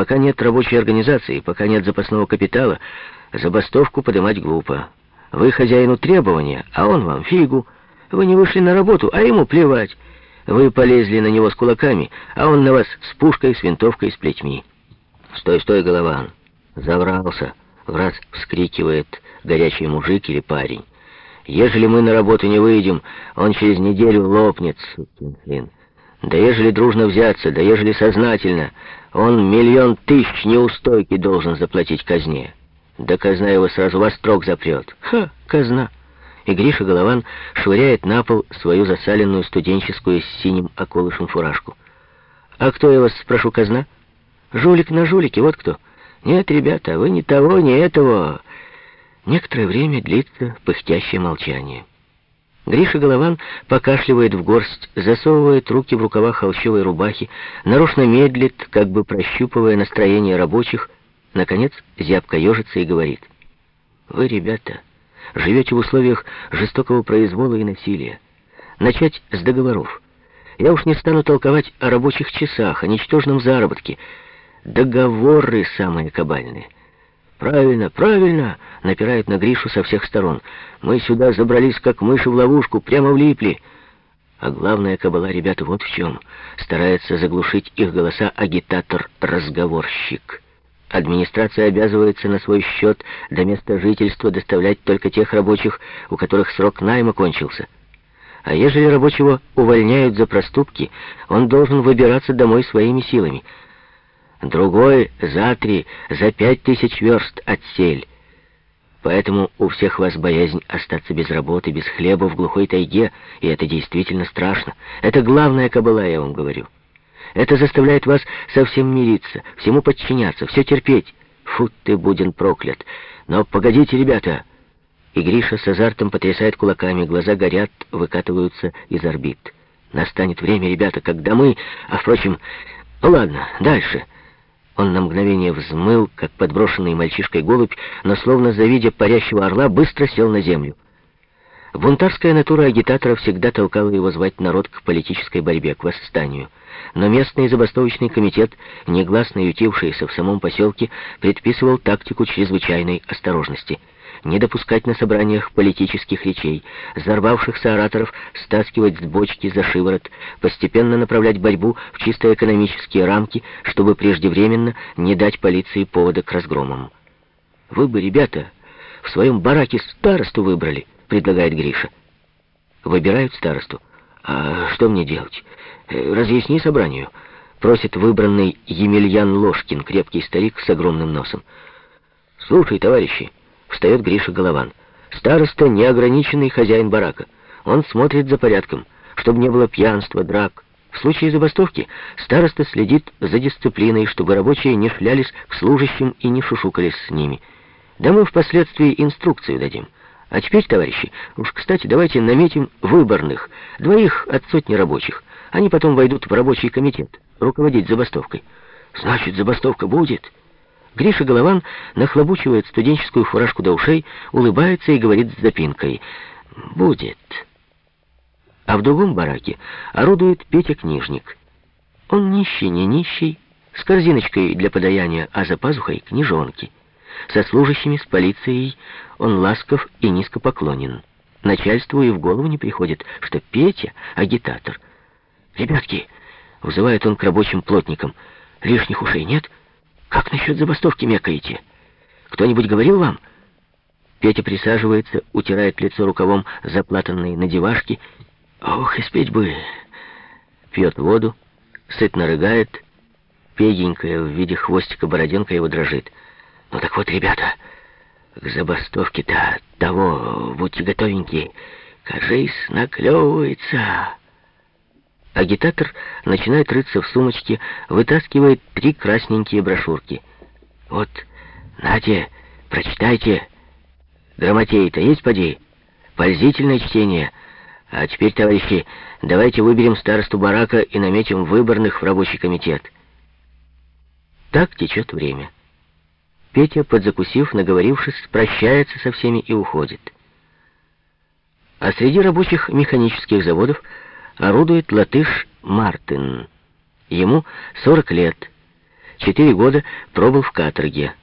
Пока нет рабочей организации, пока нет запасного капитала, забастовку поднимать глупо. Вы хозяину требования, а он вам фигу. Вы не вышли на работу, а ему плевать. Вы полезли на него с кулаками, а он на вас с пушкой, с винтовкой, с плетьми. Стой, стой, Голован. Заврался. В раз вскрикивает горячий мужик или парень. Ежели мы на работу не выйдем, он через неделю лопнет, сукин сын. Да ежели дружно взяться, да ежели сознательно, он миллион тысяч неустойки должен заплатить казне. Да казна его сразу во строк запрет. Ха, казна. И Гриша Голован швыряет на пол свою засаленную студенческую с синим околышем фуражку. «А кто я вас, спрошу, казна?» «Жулик на жулике, вот кто». «Нет, ребята, вы ни того, ни этого». Некоторое время длится пыхтящее молчание. Гриша Голован покашливает в горсть, засовывает руки в рукава холщовой рубахи, нарочно медлит, как бы прощупывая настроение рабочих, наконец зябко ежится и говорит. «Вы, ребята, живете в условиях жестокого произвола и насилия. Начать с договоров. Я уж не стану толковать о рабочих часах, о ничтожном заработке. Договоры самые кабальные». «Правильно, правильно!» — напирает на Гришу со всех сторон. «Мы сюда забрались, как мыши в ловушку, прямо влипли!» А главное, кабала, ребята, вот в чем. Старается заглушить их голоса агитатор-разговорщик. Администрация обязывается на свой счет до места жительства доставлять только тех рабочих, у которых срок найма кончился. А ежели рабочего увольняют за проступки, он должен выбираться домой своими силами — другой за три, за пять тысяч верст от сель. Поэтому у всех вас боязнь остаться без работы, без хлеба в глухой тайге, и это действительно страшно. Это главная кабала, я вам говорю. Это заставляет вас совсем мириться, всему подчиняться, все терпеть. Фу ты, Будин проклят. Но погодите, ребята. И Гриша с азартом потрясает кулаками, глаза горят, выкатываются из орбит. Настанет время, ребята, когда мы... А, впрочем, ну ладно, дальше... Он на мгновение взмыл, как подброшенный мальчишкой голубь, но, словно завидя парящего орла, быстро сел на землю. Бунтарская натура агитатора всегда толкала его звать народ к политической борьбе, к восстанию. Но местный забастовочный комитет, негласно ютившийся в самом поселке, предписывал тактику чрезвычайной осторожности — не допускать на собраниях политических речей, взорвавшихся ораторов стаскивать с бочки за шиворот, постепенно направлять борьбу в чисто экономические рамки, чтобы преждевременно не дать полиции повода к разгромам. «Вы бы, ребята, в своем бараке старосту выбрали», — предлагает Гриша. Выбирают старосту. «А что мне делать? Э, разъясни собранию», — просит выбранный Емельян Ложкин, крепкий старик с огромным носом. «Слушай, товарищи», Встает Гриша Голован. Староста — неограниченный хозяин барака. Он смотрит за порядком, чтобы не было пьянства, драк. В случае забастовки староста следит за дисциплиной, чтобы рабочие не шлялись к служащим и не шушукались с ними. Да мы впоследствии инструкцию дадим. А теперь, товарищи, уж, кстати, давайте наметим выборных, двоих от сотни рабочих. Они потом войдут в рабочий комитет, руководить забастовкой. Значит, забастовка будет? Гриша Голован нахлобучивает студенческую фуражку до ушей, улыбается и говорит с запинкой. «Будет». А в другом бараке орудует Петя-книжник. Он нищий, не нищий, с корзиночкой для подаяния, а за пазухой книжонки. Со служащими, с полицией он ласков и низко поклонен. Начальству и в голову не приходит, что Петя — агитатор. «Ребятки!» — вызывает он к рабочим плотникам. «Лишних ушей нет?» Как насчет забастовки мекаете? Кто-нибудь говорил вам? Петя присаживается, утирает лицо рукавом заплатанной надевашки. Ох, и спеть бы. Пьет воду, сытно рыгает. Пегенькая в виде хвостика бороденка его дрожит. Ну так вот, ребята, к забастовке-то того, будьте готовенькие. Кажись, наклевывается. Агитатор начинает рыться в сумочке, вытаскивает три красненькие брошюрки. «Вот, нате, прочитайте. Грамотей-то есть, поди? Пользительное чтение. А теперь, товарищи, давайте выберем старосту барака и наметим выборных в рабочий комитет». Так течет время. Петя, подзакусив, наговорившись, прощается со всеми и уходит. А среди рабочих механических заводов орудует латыш Мартин. Ему 40 лет. четыре года пробыл в каторге.